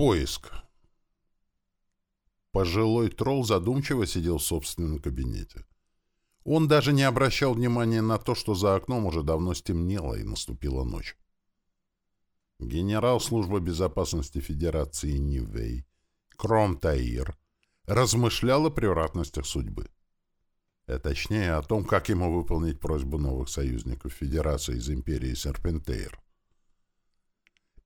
Поиск. Пожилой тролл задумчиво сидел в собственном кабинете. Он даже не обращал внимания на то, что за окном уже давно стемнело и наступила ночь. Генерал службы безопасности Федерации Нивей, Кром Таир, размышлял о превратностях судьбы. А точнее, о том, как ему выполнить просьбу новых союзников Федерации из Империи Серпентейр.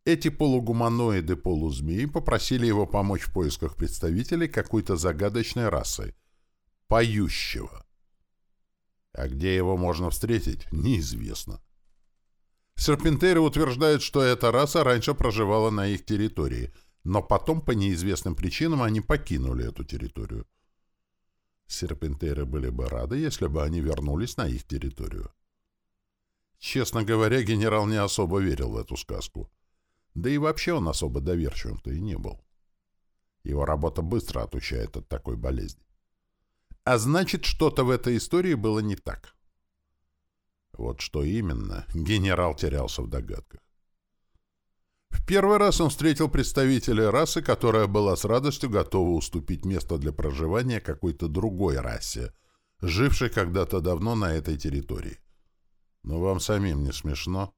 Эти полугуманоиды-полузмеи попросили его помочь в поисках представителей какой-то загадочной расы — поющего. А где его можно встретить, неизвестно. Серпентеры утверждают, что эта раса раньше проживала на их территории, но потом по неизвестным причинам они покинули эту территорию. Серпентеры были бы рады, если бы они вернулись на их территорию. Честно говоря, генерал не особо верил в эту сказку. Да и вообще он особо доверчивым-то и не был. Его работа быстро отучает от такой болезни. А значит, что-то в этой истории было не так. Вот что именно, генерал терялся в догадках. В первый раз он встретил представителя расы, которая была с радостью готова уступить место для проживания какой-то другой расе, жившей когда-то давно на этой территории. Но вам самим не смешно?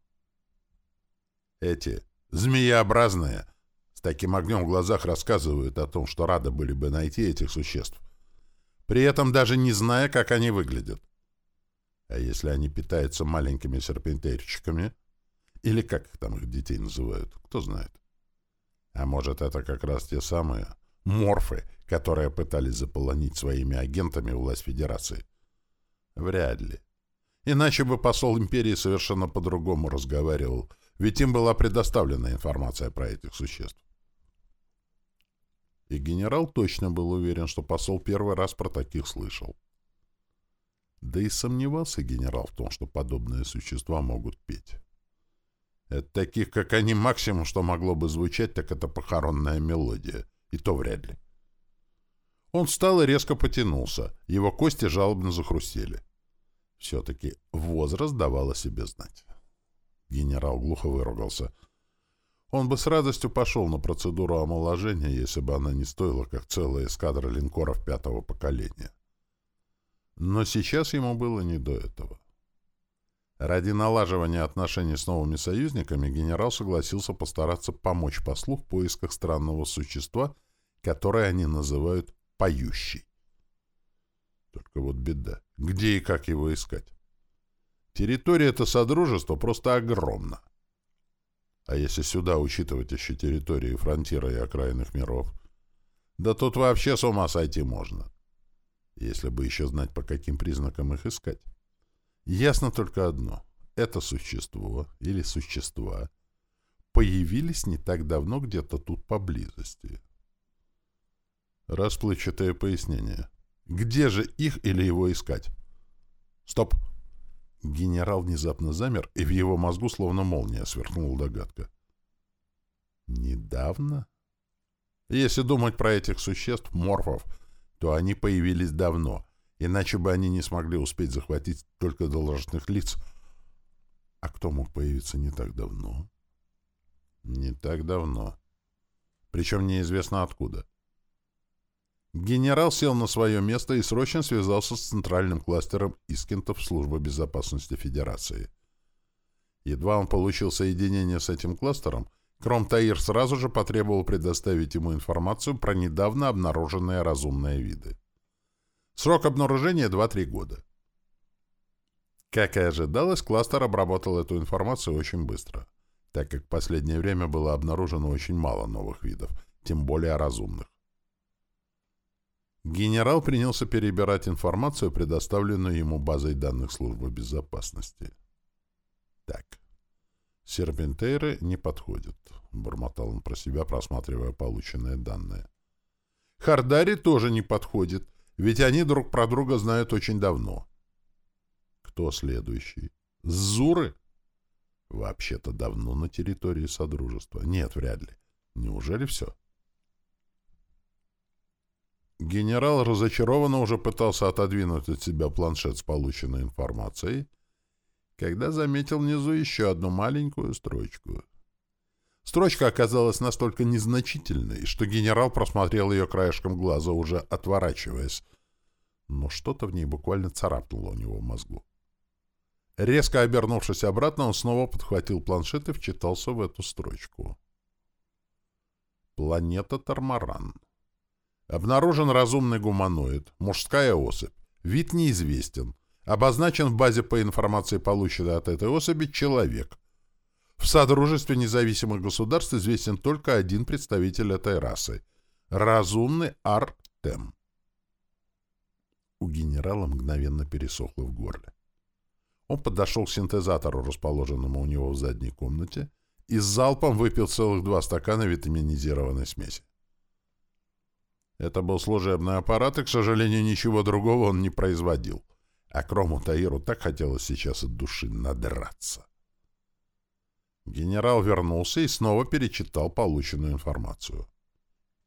Эти Змееобразные. С таким огнем в глазах рассказывают о том, что рады были бы найти этих существ. При этом даже не зная, как они выглядят. А если они питаются маленькими серпентерчиками? Или как там их детей называют? Кто знает. А может, это как раз те самые морфы, которые пытались заполонить своими агентами власть Федерации? Вряд ли. Иначе бы посол империи совершенно по-другому разговаривал ведь им была предоставлена информация про этих существ. И генерал точно был уверен, что посол первый раз про таких слышал. Да и сомневался генерал в том, что подобные существа могут петь. От таких, как они, максимум, что могло бы звучать, так это похоронная мелодия. И то вряд ли. Он встал и резко потянулся. Его кости жалобно захрустели. Все-таки возраст давал о себе знать. Генерал глухо выругался. Он бы с радостью пошел на процедуру омоложения, если бы она не стоила, как целая эскадра линкоров пятого поколения. Но сейчас ему было не до этого. Ради налаживания отношений с новыми союзниками генерал согласился постараться помочь послу в поисках странного существа, которое они называют «поющий». Только вот беда. Где и как его искать? Территория это Содружества просто огромна. А если сюда учитывать еще территории фронтира и окраинных миров, да тут вообще с ума сойти можно. Если бы еще знать, по каким признакам их искать. Ясно только одно. Это существо или существа появились не так давно где-то тут поблизости. Расплывчатое пояснение. Где же их или его искать? Стоп! Генерал внезапно замер, и в его мозгу словно молния сверкнула догадка. Недавно? Если думать про этих существ, морфов, то они появились давно, иначе бы они не смогли успеть захватить только должностных лиц. А кто мог появиться не так давно? Не так давно. Причем неизвестно откуда. Генерал сел на свое место и срочно связался с центральным кластером Искентов службы безопасности Федерации. Едва он получил соединение с этим кластером, Кромтаир сразу же потребовал предоставить ему информацию про недавно обнаруженные разумные виды. Срок обнаружения 2-3 года. Как и ожидалось, кластер обработал эту информацию очень быстро, так как в последнее время было обнаружено очень мало новых видов, тем более разумных. Генерал принялся перебирать информацию, предоставленную ему базой данных службы безопасности. Так, серпентейры не подходят, бормотал он про себя, просматривая полученные данные. Хардари тоже не подходит, ведь они друг про друга знают очень давно. Кто следующий? Зуры? Вообще-то давно на территории Содружества. Нет, вряд ли. Неужели все? — Генерал разочарованно уже пытался отодвинуть от себя планшет с полученной информацией, когда заметил внизу еще одну маленькую строчку. Строчка оказалась настолько незначительной, что генерал просмотрел ее краешком глаза, уже отворачиваясь. Но что-то в ней буквально царапнуло у него в мозгу. Резко обернувшись обратно, он снова подхватил планшет и вчитался в эту строчку. Планета Тормаран. Обнаружен разумный гуманоид, мужская особь. Вид неизвестен. Обозначен в базе по информации, полученной от этой особи, человек. В Содружестве независимых государств известен только один представитель этой расы — разумный Артем. У генерала мгновенно пересохло в горле. Он подошел к синтезатору, расположенному у него в задней комнате, и с залпом выпил целых два стакана витаминизированной смеси. Это был служебный аппарат, и, к сожалению, ничего другого он не производил. А Крому Таиру так хотелось сейчас от души надраться. Генерал вернулся и снова перечитал полученную информацию.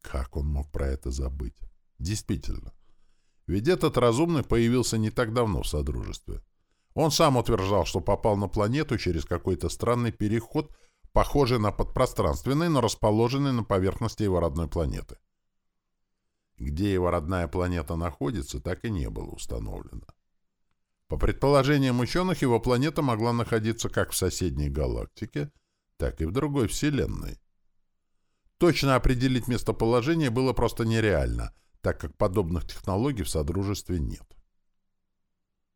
Как он мог про это забыть? Действительно. Ведь этот разумный появился не так давно в Содружестве. Он сам утверждал, что попал на планету через какой-то странный переход, похожий на подпространственный, но расположенный на поверхности его родной планеты. Где его родная планета находится, так и не было установлено. По предположениям ученых, его планета могла находиться как в соседней галактике, так и в другой Вселенной. Точно определить местоположение было просто нереально, так как подобных технологий в Содружестве нет.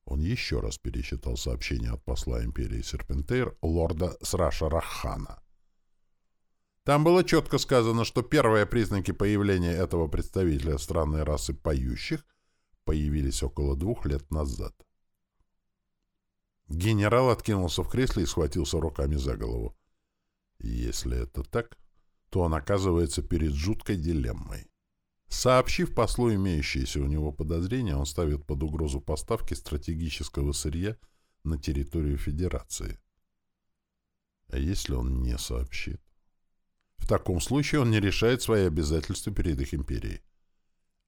Он еще раз пересчитал сообщение от посла империи Серпентейр лорда Сраша Рахана. Там было четко сказано, что первые признаки появления этого представителя странной расы поющих появились около двух лет назад. Генерал откинулся в кресле и схватился руками за голову. Если это так, то он оказывается перед жуткой дилеммой. Сообщив послу имеющиеся у него подозрения, он ставит под угрозу поставки стратегического сырья на территорию Федерации. А если он не сообщит? В таком случае он не решает свои обязательства перед их империей.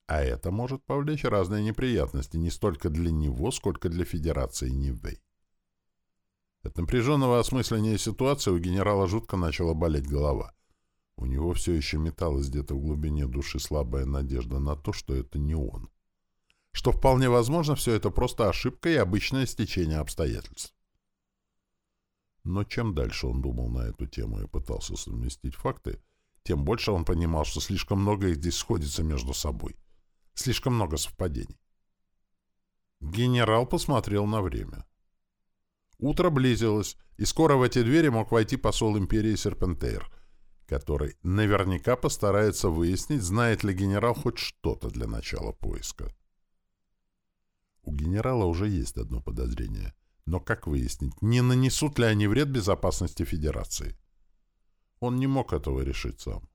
А это может повлечь разные неприятности не столько для него, сколько для Федерации Нивэй. От напряженного осмысления ситуации у генерала жутко начала болеть голова. У него все еще металась где-то в глубине души слабая надежда на то, что это не он. Что вполне возможно, все это просто ошибка и обычное стечение обстоятельств. Но чем дальше он думал на эту тему и пытался совместить факты, тем больше он понимал, что слишком много их здесь сходится между собой. Слишком много совпадений. Генерал посмотрел на время. Утро близилось, и скоро в эти двери мог войти посол империи Серпентейр, который наверняка постарается выяснить, знает ли генерал хоть что-то для начала поиска. У генерала уже есть одно подозрение — но как выяснить, не нанесут ли они вред безопасности Федерации? Он не мог этого решить сам.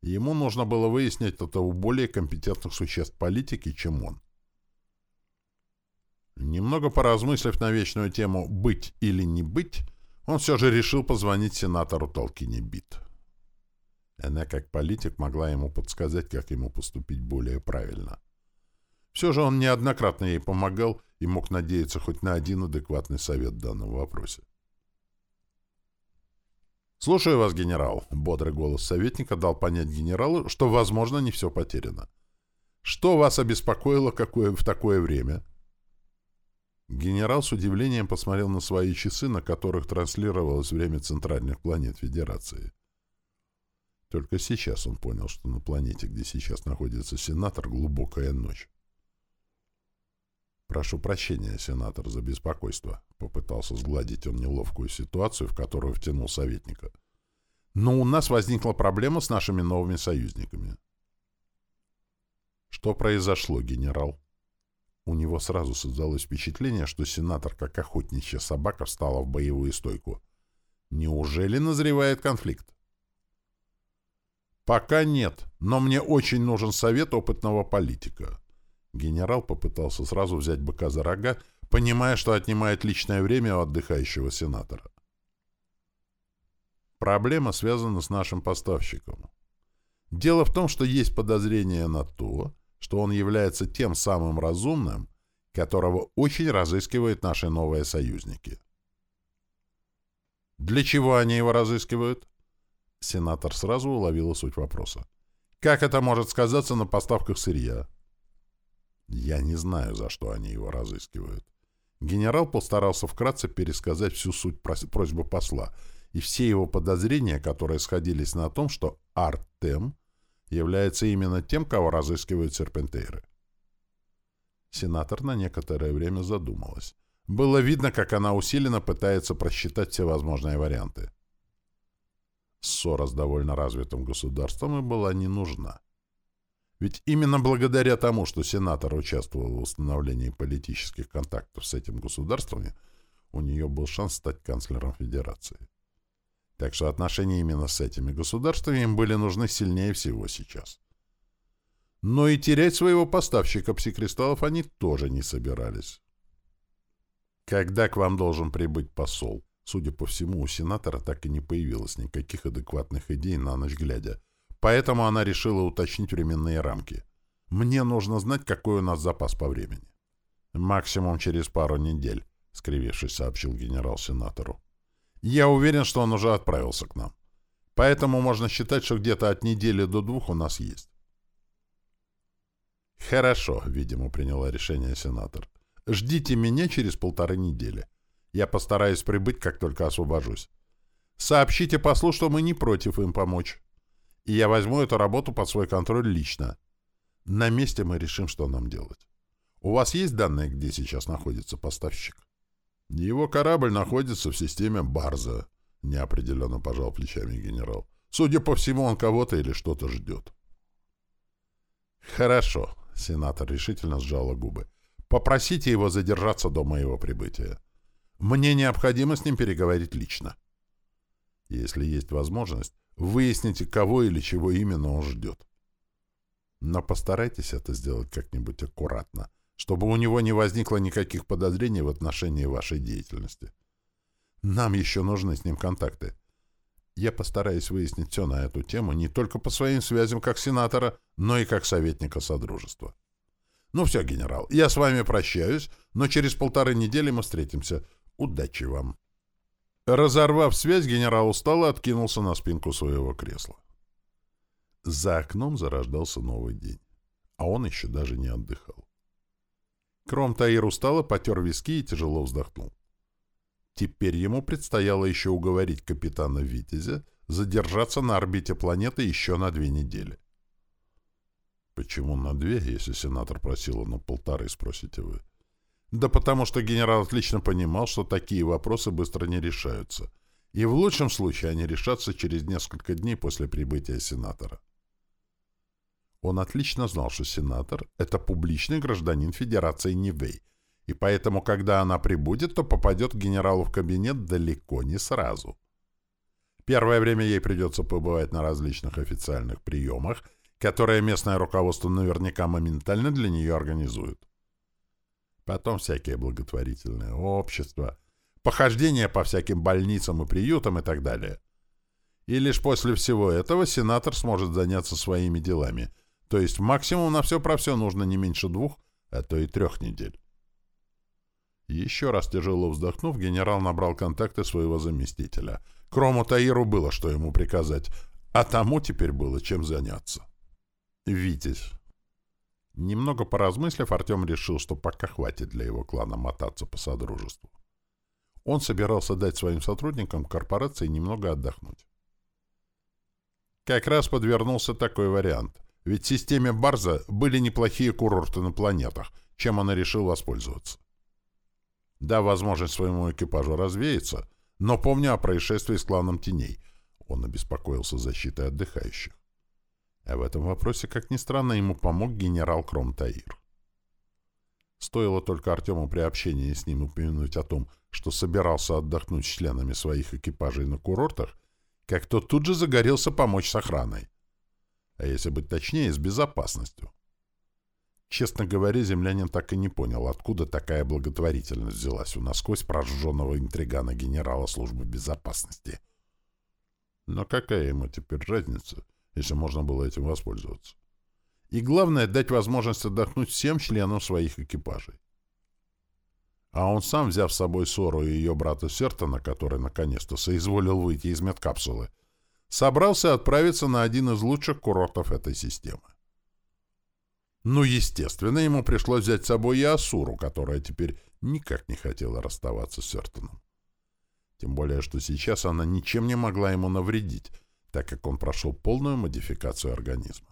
Ему нужно было выяснить это у более компетентных существ политики, чем он. Немного поразмыслив на вечную тему «быть или не быть», он все же решил позвонить сенатору Толкине Бит. Она, как политик, могла ему подсказать, как ему поступить более правильно. Все же он неоднократно ей помогал и мог надеяться хоть на один адекватный совет в данном вопросе. «Слушаю вас, генерал», — бодрый голос советника дал понять генералу, что, возможно, не все потеряно. «Что вас обеспокоило какое, в такое время?» Генерал с удивлением посмотрел на свои часы, на которых транслировалось время центральных планет Федерации. Только сейчас он понял, что на планете, где сейчас находится сенатор, глубокая ночь. «Прошу прощения, сенатор, за беспокойство», — попытался сгладить он неловкую ситуацию, в которую втянул советника. «Но у нас возникла проблема с нашими новыми союзниками». «Что произошло, генерал?» У него сразу создалось впечатление, что сенатор, как охотничья собака, встала в боевую стойку. «Неужели назревает конфликт?» «Пока нет, но мне очень нужен совет опытного политика». Генерал попытался сразу взять быка за рога, понимая, что отнимает личное время у отдыхающего сенатора. Проблема связана с нашим поставщиком. Дело в том, что есть подозрение на то, что он является тем самым разумным, которого очень разыскивают наши новые союзники. Для чего они его разыскивают? Сенатор сразу уловила суть вопроса. «Как это может сказаться на поставках сырья?» «Я не знаю, за что они его разыскивают». Генерал постарался вкратце пересказать всю суть просьбы посла и все его подозрения, которые сходились на том, что Артем является именно тем, кого разыскивают серпентейры. Сенатор на некоторое время задумалась. Было видно, как она усиленно пытается просчитать все возможные варианты. Ссора с довольно развитым государством и была не нужна. Ведь именно благодаря тому, что сенатор участвовал в установлении политических контактов с этим государством, у нее был шанс стать канцлером Федерации. Так что отношения именно с этими государствами им были нужны сильнее всего сейчас. Но и терять своего поставщика псикристаллов они тоже не собирались. Когда к вам должен прибыть посол? Судя по всему, у сенатора так и не появилось никаких адекватных идей на ночь глядя. Поэтому она решила уточнить временные рамки. Мне нужно знать, какой у нас запас по времени. Максимум через пару недель, скривившись, сообщил генерал сенатору. Я уверен, что он уже отправился к нам. Поэтому можно считать, что где-то от недели до двух у нас есть. Хорошо, видимо, приняла решение сенатор. Ждите меня через полторы недели. Я постараюсь прибыть, как только освобожусь. Сообщите послу, что мы не против им помочь. И я возьму эту работу под свой контроль лично. На месте мы решим, что нам делать. У вас есть данные, где сейчас находится поставщик? Его корабль находится в системе Барза, неопределенно пожал плечами генерал. Судя по всему, он кого-то или что-то ждет. Хорошо, сенатор решительно сжала губы. Попросите его задержаться до моего прибытия. Мне необходимо с ним переговорить лично. Если есть возможность, выясните, кого или чего именно он ждет. Но постарайтесь это сделать как-нибудь аккуратно, чтобы у него не возникло никаких подозрений в отношении вашей деятельности. Нам еще нужны с ним контакты. Я постараюсь выяснить все на эту тему не только по своим связям как сенатора, но и как советника Содружества. Ну все, генерал, я с вами прощаюсь, но через полторы недели мы встретимся. Удачи вам. Разорвав связь, генерал устало откинулся на спинку своего кресла. За окном зарождался новый день, а он еще даже не отдыхал. Кром Таир устало потер виски и тяжело вздохнул. Теперь ему предстояло еще уговорить капитана Витязя задержаться на орбите планеты еще на две недели. Почему на две, если сенатор просил на полторы, спросите вы? Да потому что генерал отлично понимал, что такие вопросы быстро не решаются. И в лучшем случае они решатся через несколько дней после прибытия сенатора. Он отлично знал, что сенатор — это публичный гражданин Федерации Нивей, и поэтому, когда она прибудет, то попадет к генералу в кабинет далеко не сразу. Первое время ей придется побывать на различных официальных приемах — которое местное руководство наверняка моментально для нее организует. Потом всякие благотворительные общества, похождения по всяким больницам и приютам и так далее. И лишь после всего этого сенатор сможет заняться своими делами, то есть максимум на все про все нужно не меньше двух, а то и трех недель. Еще раз тяжело вздохнув, генерал набрал контакты своего заместителя. Крому Таиру было, что ему приказать, а тому теперь было чем заняться. Витязь. Немного поразмыслив, Артем решил, что пока хватит для его клана мотаться по содружеству. Он собирался дать своим сотрудникам корпорации немного отдохнуть. Как раз подвернулся такой вариант. Ведь в системе Барза были неплохие курорты на планетах, чем он и решил воспользоваться. Да, возможность своему экипажу развеяться, но помня о происшествии с кланом Теней, он обеспокоился защитой отдыхающих. А в этом вопросе, как ни странно, ему помог генерал Кромтаир. Стоило только Артему при общении с ним упомянуть о том, что собирался отдохнуть с членами своих экипажей на курортах, как тот тут же загорелся помочь с охраной. А если быть точнее, с безопасностью. Честно говоря, землянин так и не понял, откуда такая благотворительность взялась у насквозь прожженного интригана генерала службы безопасности. Но какая ему теперь разница? Если можно было этим воспользоваться. И главное — дать возможность отдохнуть всем членам своих экипажей. А он сам, взяв с собой Сору и ее брата Сертона, который наконец-то соизволил выйти из медкапсулы, собрался отправиться на один из лучших курортов этой системы. Ну, естественно, ему пришлось взять с собой и Асуру, которая теперь никак не хотела расставаться с Сертоном. Тем более, что сейчас она ничем не могла ему навредить, так как он прошел полную модификацию организма.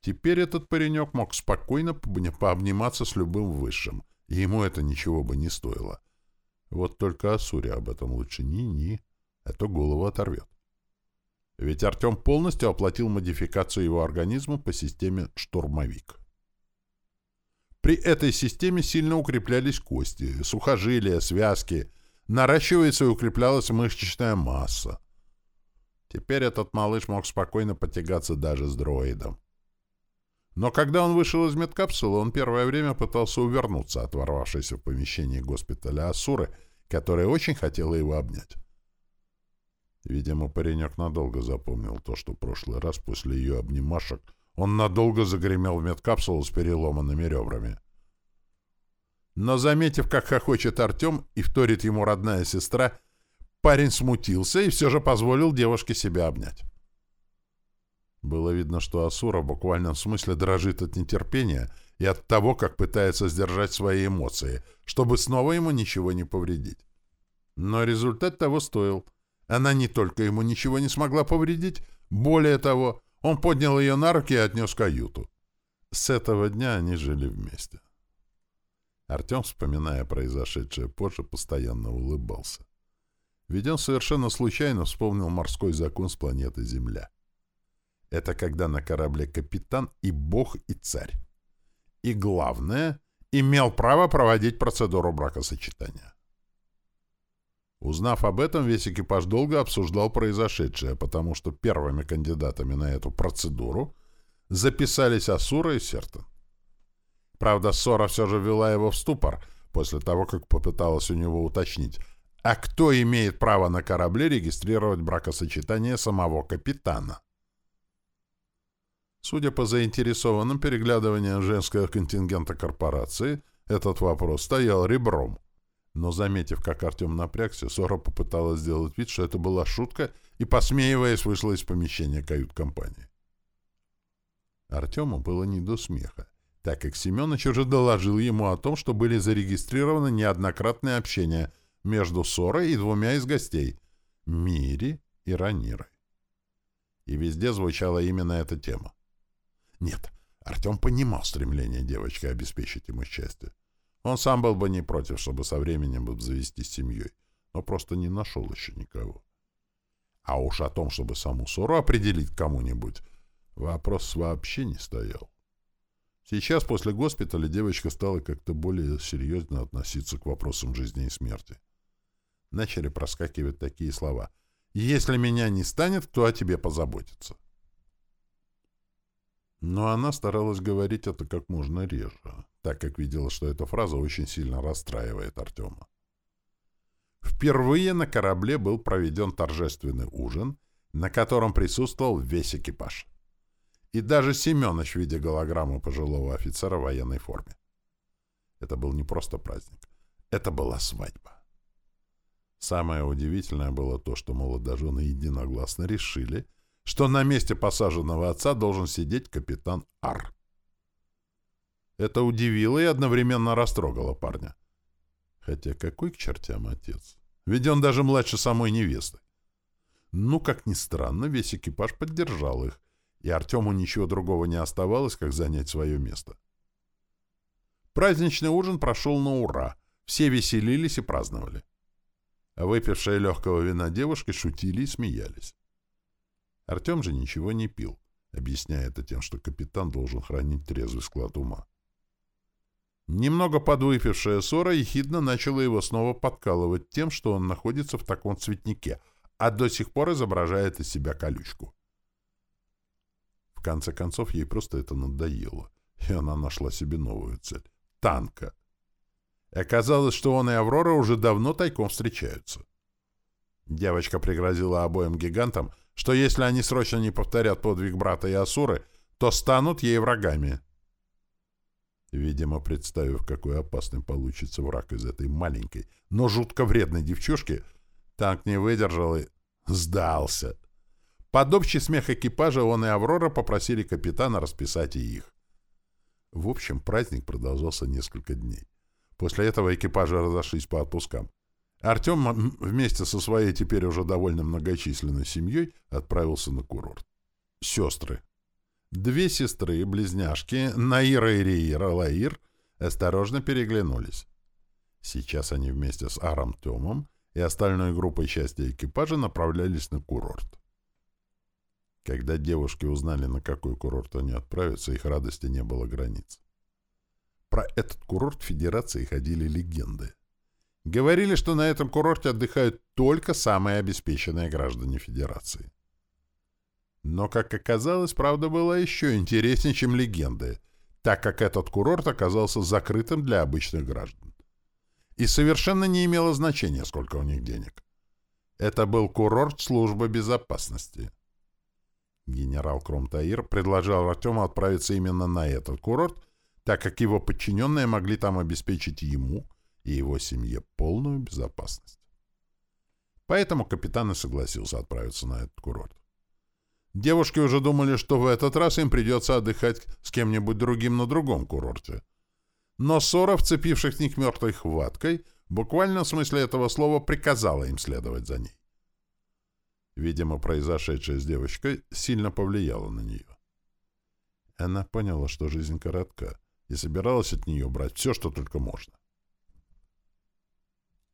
Теперь этот паренек мог спокойно пообниматься с любым высшим, и ему это ничего бы не стоило. Вот только Асуре об этом лучше ни-ни, а то голову оторвет. Ведь Артем полностью оплатил модификацию его организма по системе «Штурмовик». При этой системе сильно укреплялись кости, сухожилия, связки, наращивается и укреплялась мышечная масса. Теперь этот малыш мог спокойно потягаться даже с дроидом. Но когда он вышел из медкапсулы, он первое время пытался увернуться от ворвавшейся в помещение госпиталя Асуры, которая очень хотела его обнять. Видимо, паренек надолго запомнил то, что в прошлый раз после ее обнимашек он надолго загремел в медкапсулу с переломанными ребрами. Но, заметив, как хохочет Артем и вторит ему родная сестра, парень смутился и все же позволил девушке себя обнять. Было видно, что Асура в буквальном смысле дрожит от нетерпения и от того, как пытается сдержать свои эмоции, чтобы снова ему ничего не повредить. Но результат того стоил — она не только ему ничего не смогла повредить, более того, он поднял ее на руки и отнес каюту. С этого дня они жили вместе. Артем, вспоминая произошедшее позже, постоянно улыбался. Ведь он совершенно случайно вспомнил морской закон с планеты Земля. Это когда на корабле капитан и бог, и царь. И главное, имел право проводить процедуру бракосочетания. Узнав об этом, весь экипаж долго обсуждал произошедшее, потому что первыми кандидатами на эту процедуру записались Асура и Сертон. Правда, ссора все же ввела его в ступор, после того, как попыталась у него уточнить, а кто имеет право на корабле регистрировать бракосочетание самого капитана. Судя по заинтересованным переглядываниям женского контингента корпорации, этот вопрос стоял ребром. Но, заметив, как Артем напрягся, Сора попыталась сделать вид, что это была шутка, и, посмеиваясь, вышла из помещения кают-компании. Артему было не до смеха, так как Семенович уже доложил ему о том, что были зарегистрированы неоднократные общения между Сорой и двумя из гостей — Мири и Ранирой. И везде звучала именно эта тема. Нет, Артем понимал стремление девочки обеспечить ему счастье. Он сам был бы не против, чтобы со временем завести семьей, но просто не нашел еще никого. А уж о том, чтобы саму ссору определить кому-нибудь, вопрос вообще не стоял. Сейчас, после госпиталя, девочка стала как-то более серьезно относиться к вопросам жизни и смерти. Начали проскакивать такие слова. «Если меня не станет, кто о тебе позаботится?» Но она старалась говорить это как можно реже так как видела, что эта фраза очень сильно расстраивает Артема. Впервые на корабле был проведен торжественный ужин, на котором присутствовал весь экипаж. И даже Семенович в виде голограммы пожилого офицера в военной форме. Это был не просто праздник, это была свадьба. Самое удивительное было то, что молодожены единогласно решили, что на месте посаженного отца должен сидеть капитан Ар. Это удивило и одновременно растрогало парня. Хотя какой к чертям отец? Ведь он даже младше самой невесты. Ну, как ни странно, весь экипаж поддержал их, и Артему ничего другого не оставалось, как занять свое место. Праздничный ужин прошел на ура. Все веселились и праздновали. А выпившие легкого вина девушки шутили и смеялись. Артем же ничего не пил, объясняя это тем, что капитан должен хранить трезвый склад ума. Немного подвыпившая ссора ехидно начала его снова подкалывать тем, что он находится в таком цветнике, а до сих пор изображает из себя колючку. Конце концов, ей просто это надоело, и она нашла себе новую цель — танка. И оказалось, что он и Аврора уже давно тайком встречаются. Девочка пригрозила обоим гигантам, что если они срочно не повторят подвиг брата и Асуры, то станут ей врагами — Видимо, представив, какой опасный получится враг из этой маленькой, но жутко вредной девчушки, Танк не выдержал и сдался. Под общий смех экипажа он и Аврора попросили капитана расписать и их. В общем, праздник продолжался несколько дней. После этого экипажи разошлись по отпускам. Артем вместе со своей теперь уже довольно многочисленной семьей отправился на курорт. Сестры. Две сестры, близняшки, Наира и Риира, Лаир, осторожно переглянулись. Сейчас они вместе с Аром Тёмом и остальной группой части экипажа направлялись на курорт. Когда девушки узнали, на какой курорт они отправятся, их радости не было границ. Про этот курорт Федерации ходили легенды. Говорили, что на этом курорте отдыхают только самые обеспеченные граждане Федерации. Но, как оказалось, правда была еще интереснее, чем легенды, так как этот курорт оказался закрытым для обычных граждан. И совершенно не имело значения, сколько у них денег. Это был курорт службы безопасности. Генерал Кромтаир предложил Артему отправиться именно на этот курорт, так как его подчиненные могли там обеспечить ему и его семье полную безопасность. Поэтому капитан и согласился отправиться на этот курорт. Девушки уже думали, что в этот раз им придется отдыхать с кем-нибудь другим на другом курорте. Но ссора, вцепивших них мертвой хваткой, буквально в смысле этого слова приказала им следовать за ней. Видимо, произошедшее с девочкой сильно повлияло на нее. Она поняла, что жизнь коротка, и собиралась от нее брать все, что только можно.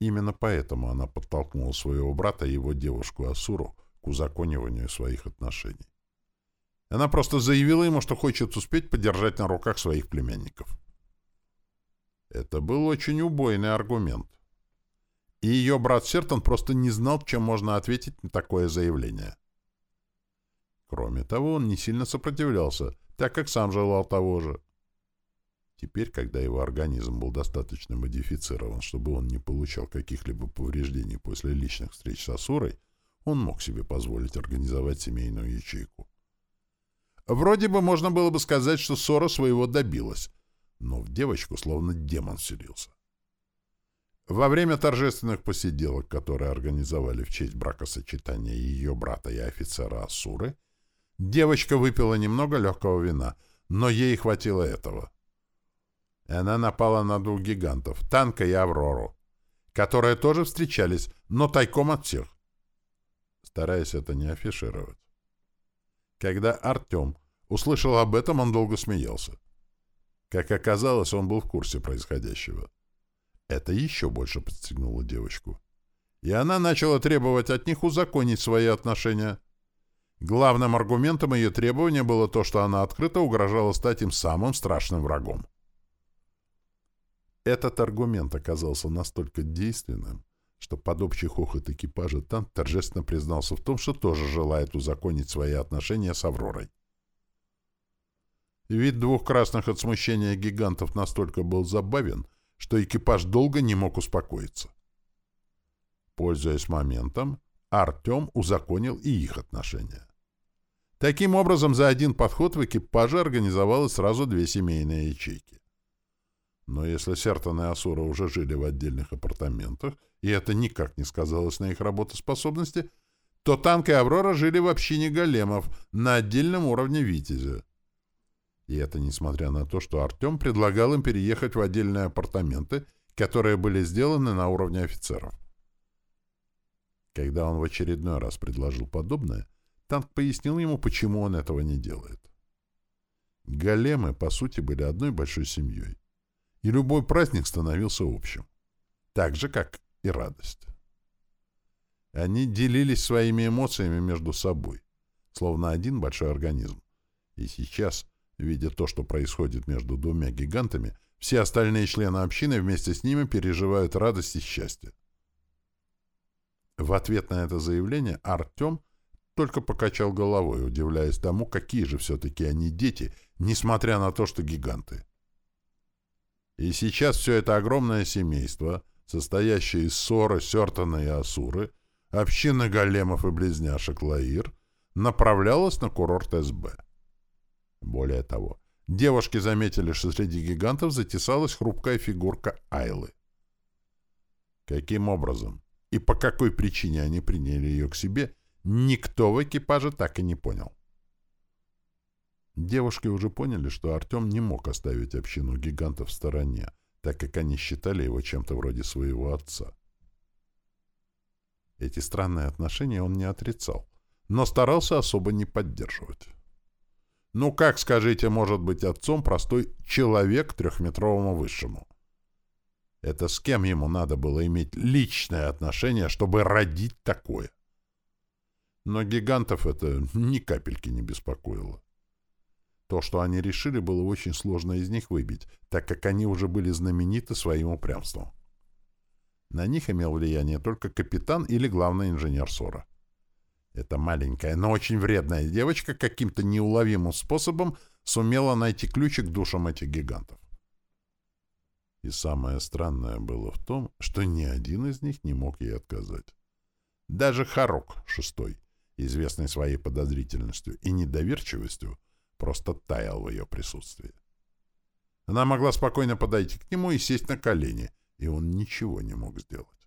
Именно поэтому она подтолкнула своего брата и его девушку Асуру к узакониванию своих отношений. Она просто заявила ему, что хочет успеть подержать на руках своих племянников. Это был очень убойный аргумент. И ее брат Сертон просто не знал, чем можно ответить на такое заявление. Кроме того, он не сильно сопротивлялся, так как сам желал того же. Теперь, когда его организм был достаточно модифицирован, чтобы он не получал каких-либо повреждений после личных встреч с Асурой, он мог себе позволить организовать семейную ячейку. Вроде бы можно было бы сказать, что ссора своего добилась, но в девочку словно демон селился. Во время торжественных посиделок, которые организовали в честь бракосочетания ее брата и офицера Асуры, девочка выпила немного легкого вина, но ей хватило этого. Она напала на двух гигантов, Танка и Аврору, которые тоже встречались, но тайком от всех, стараясь это не афишировать. Когда Артем услышал об этом, он долго смеялся. Как оказалось, он был в курсе происходящего. Это еще больше подстегнуло девочку. И она начала требовать от них узаконить свои отношения. Главным аргументом ее требования было то, что она открыто угрожала стать им самым страшным врагом. Этот аргумент оказался настолько действенным, что под общий хохот экипажа Танк торжественно признался в том, что тоже желает узаконить свои отношения с Авророй. Вид двух красных от смущения гигантов настолько был забавен, что экипаж долго не мог успокоиться. Пользуясь моментом, Артем узаконил и их отношения. Таким образом, за один подход в экипаже организовалось сразу две семейные ячейки. Но если Сертон и Асура уже жили в отдельных апартаментах, и это никак не сказалось на их работоспособности, то Танк и Аврора жили в общине големов на отдельном уровне Витязя. И это несмотря на то, что Артем предлагал им переехать в отдельные апартаменты, которые были сделаны на уровне офицеров. Когда он в очередной раз предложил подобное, Танк пояснил ему, почему он этого не делает. Големы, по сути, были одной большой семьей, и любой праздник становился общим, так же, как и радость. Они делились своими эмоциями между собой, словно один большой организм. И сейчас Видя то, что происходит между двумя гигантами, все остальные члены общины вместе с ними переживают радость и счастье. В ответ на это заявление Артем только покачал головой, удивляясь тому, какие же все-таки они дети, несмотря на то, что гиганты. И сейчас все это огромное семейство, состоящее из Сора, Сертана и Асуры, общины големов и близняшек Лаир, направлялось на курорт СБ. Более того, девушки заметили, что среди гигантов затесалась хрупкая фигурка Айлы. Каким образом? и по какой причине они приняли ее к себе, никто в экипаже так и не понял. Девушки уже поняли, что Артем не мог оставить общину гигантов в стороне, так как они считали его чем-то вроде своего отца. Эти странные отношения он не отрицал, но старался особо не поддерживать. Ну как, скажите, может быть отцом простой человек трехметровому высшему? Это с кем ему надо было иметь личное отношение, чтобы родить такое? Но гигантов это ни капельки не беспокоило. То, что они решили, было очень сложно из них выбить, так как они уже были знамениты своим упрямством. На них имел влияние только капитан или главный инженер Сора. Эта маленькая, но очень вредная девочка каким-то неуловимым способом сумела найти ключик к душам этих гигантов. И самое странное было в том, что ни один из них не мог ей отказать. Даже Харок, шестой, известный своей подозрительностью и недоверчивостью, просто таял в ее присутствии. Она могла спокойно подойти к нему и сесть на колени, и он ничего не мог сделать.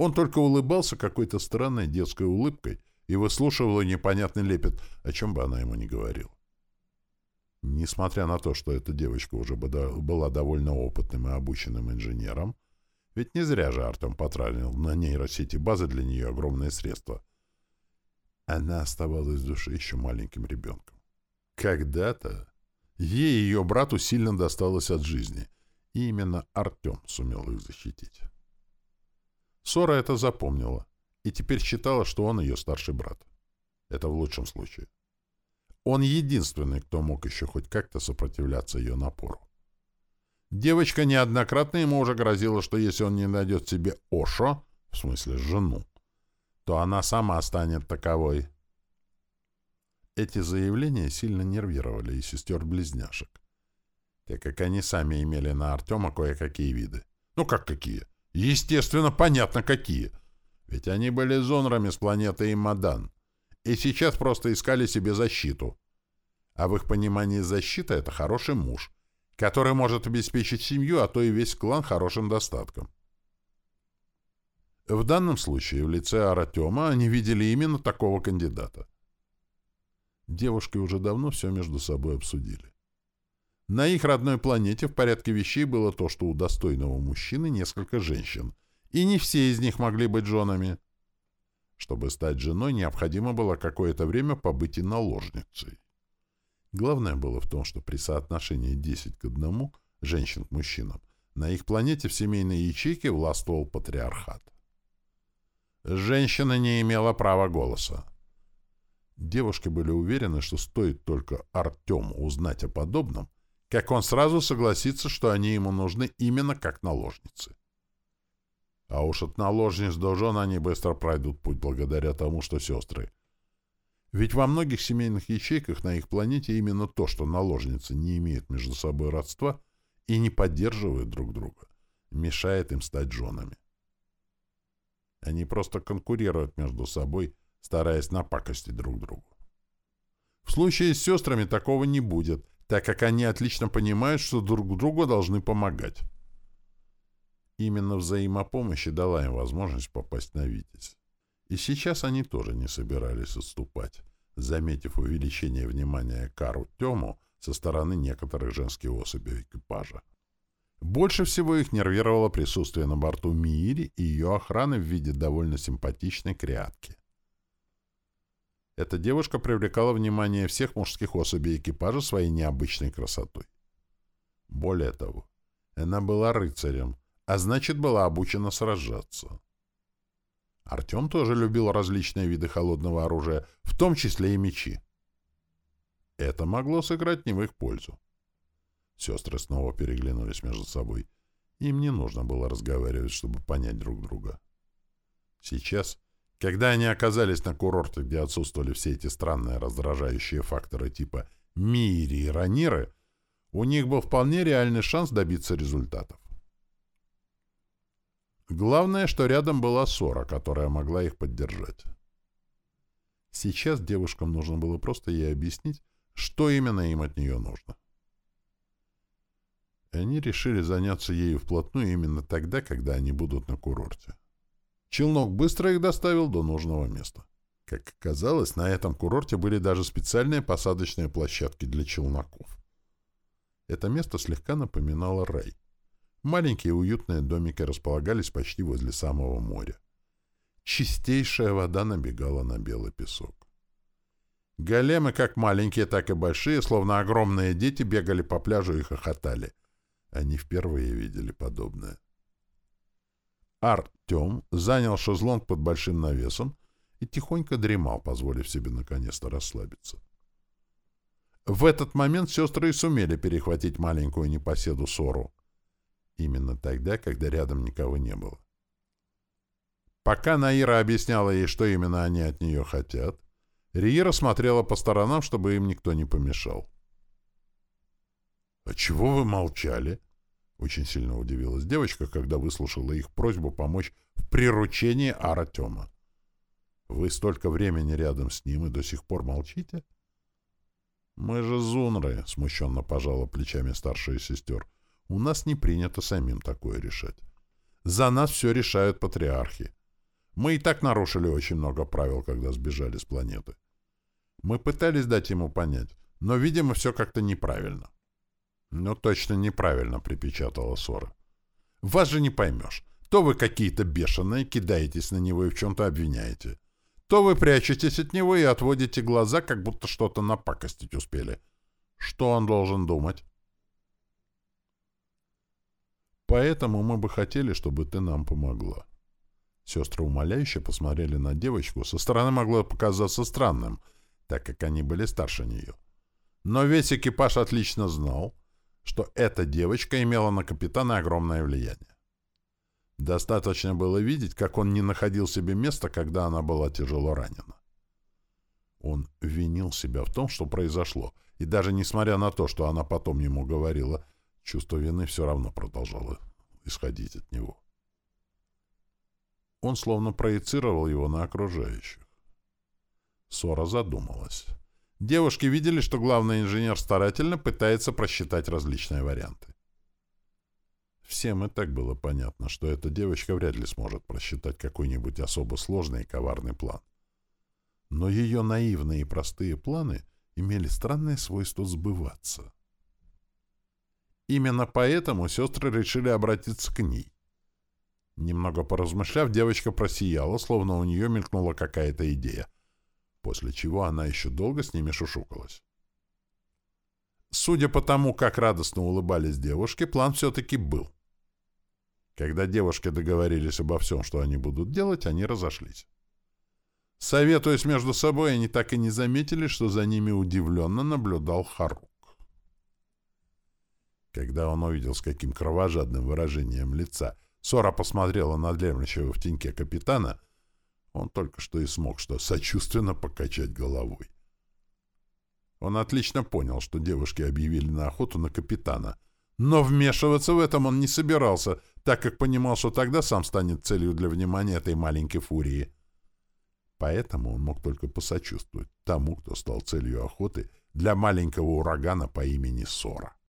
Он только улыбался какой-то странной детской улыбкой и выслушивал непонятный лепет, о чем бы она ему ни говорила. Несмотря на то, что эта девочка уже была довольно опытным и обученным инженером, ведь не зря же Артем потратил на нейросети базы для нее огромные средства, она оставалась в душе еще маленьким ребенком. Когда-то ей и ее брату сильно досталось от жизни, и именно Артем сумел их защитить. Сора это запомнила и теперь считала, что он ее старший брат. Это в лучшем случае. Он единственный, кто мог еще хоть как-то сопротивляться ее напору. Девочка неоднократно ему уже грозила, что если он не найдет себе Ошо, в смысле жену, то она сама станет таковой. Эти заявления сильно нервировали и сестер-близняшек, так как они сами имели на Артема кое-какие виды. Ну как какие? Естественно, понятно какие. Ведь они были зонрами с планеты Имадан и сейчас просто искали себе защиту. А в их понимании защита — это хороший муж, который может обеспечить семью, а то и весь клан хорошим достатком. В данном случае в лице Аратема они видели именно такого кандидата. Девушки уже давно все между собой обсудили. На их родной планете в порядке вещей было то, что у достойного мужчины несколько женщин, и не все из них могли быть женами. Чтобы стать женой, необходимо было какое-то время побыть и наложницей. Главное было в том, что при соотношении 10 к 1 женщин к мужчинам на их планете в семейной ячейке властвовал патриархат. Женщина не имела права голоса. Девушки были уверены, что стоит только Артему узнать о подобном, как он сразу согласится, что они ему нужны именно как наложницы. А уж от наложниц до жен они быстро пройдут путь благодаря тому, что сестры. Ведь во многих семейных ячейках на их планете именно то, что наложницы не имеют между собой родства и не поддерживают друг друга, мешает им стать женами. Они просто конкурируют между собой стараясь напакостить друг другу. В случае с сестрами такого не будет, так как они отлично понимают, что друг другу должны помогать. Именно взаимопомощь дала им возможность попасть на Витязь. И сейчас они тоже не собирались отступать, заметив увеличение внимания к Ару Тему со стороны некоторых женских особей экипажа. Больше всего их нервировало присутствие на борту Миири и ее охраны в виде довольно симпатичной крятки. Эта девушка привлекала внимание всех мужских особей экипажа своей необычной красотой. Более того, она была рыцарем, а значит, была обучена сражаться. Артем тоже любил различные виды холодного оружия, в том числе и мечи. Это могло сыграть не в их пользу. Сестры снова переглянулись между собой. Им не нужно было разговаривать, чтобы понять друг друга. Сейчас когда они оказались на курорте, где отсутствовали все эти странные раздражающие факторы типа «мири» и «раниры», у них был вполне реальный шанс добиться результатов. Главное, что рядом была Сора, которая могла их поддержать. Сейчас девушкам нужно было просто ей объяснить, что именно им от нее нужно. Они решили заняться ею вплотную именно тогда, когда они будут на курорте. Челнок быстро их доставил до нужного места. Как оказалось, на этом курорте были даже специальные посадочные площадки для челноков. Это место слегка напоминало рай. Маленькие уютные домики располагались почти возле самого моря. Чистейшая вода набегала на белый песок. Големы, как маленькие, так и большие, словно огромные дети, бегали по пляжу и хохотали. Они впервые видели подобное. Артем занял шезлонг под большим навесом и тихонько дремал, позволив себе наконец-то расслабиться. В этот момент сестры и сумели перехватить маленькую непоседу Сору. Именно тогда, когда рядом никого не было. Пока Наира объясняла ей, что именно они от нее хотят, Риера смотрела по сторонам, чтобы им никто не помешал. «А чего вы молчали?» Очень сильно удивилась девочка, когда выслушала их просьбу помочь в приручении Артема. «Вы столько времени рядом с ним и до сих пор молчите?» «Мы же зунры», — смущенно пожала плечами старшая сестер. «У нас не принято самим такое решать. За нас все решают патриархи. Мы и так нарушили очень много правил, когда сбежали с планеты. Мы пытались дать ему понять, но, видимо, все как-то неправильно. «Ну, точно неправильно», — припечатала Сора. «Вас же не поймешь. То вы какие-то бешеные, кидаетесь на него и в чем-то обвиняете. То вы прячетесь от него и отводите глаза, как будто что-то напакостить успели. Что он должен думать?» «Поэтому мы бы хотели, чтобы ты нам помогла». Сестры умоляюще посмотрели на девочку. Со стороны могло показаться странным, так как они были старше нее. Но весь экипаж отлично знал, что эта девочка имела на капитана огромное влияние. Достаточно было видеть, как он не находил себе места, когда она была тяжело ранена. Он винил себя в том, что произошло, и даже несмотря на то, что она потом ему говорила, чувство вины все равно продолжало исходить от него. Он словно проецировал его на окружающих. Сора задумалась. Девушки видели, что главный инженер старательно пытается просчитать различные варианты. Всем и так было понятно, что эта девочка вряд ли сможет просчитать какой-нибудь особо сложный и коварный план. Но ее наивные и простые планы имели странное свойство сбываться. Именно поэтому сестры решили обратиться к ней. Немного поразмышляв, девочка просияла, словно у нее мелькнула какая-то идея, после чего она еще долго с ними шушукалась. Судя по тому, как радостно улыбались девушки, план все-таки был. Когда девушки договорились обо всем, что они будут делать, они разошлись. Советуясь между собой, они так и не заметили, что за ними удивленно наблюдал Харук. Когда он увидел, с каким кровожадным выражением лица — Сора посмотрела на дремлющего в теньке капитана. Он только что и смог что сочувственно покачать головой. Он отлично понял, что девушки объявили на охоту на капитана. Но вмешиваться в этом он не собирался, так как понимал, что тогда сам станет целью для внимания этой маленькой фурии. Поэтому он мог только посочувствовать тому, кто стал целью охоты для маленького урагана по имени Сора.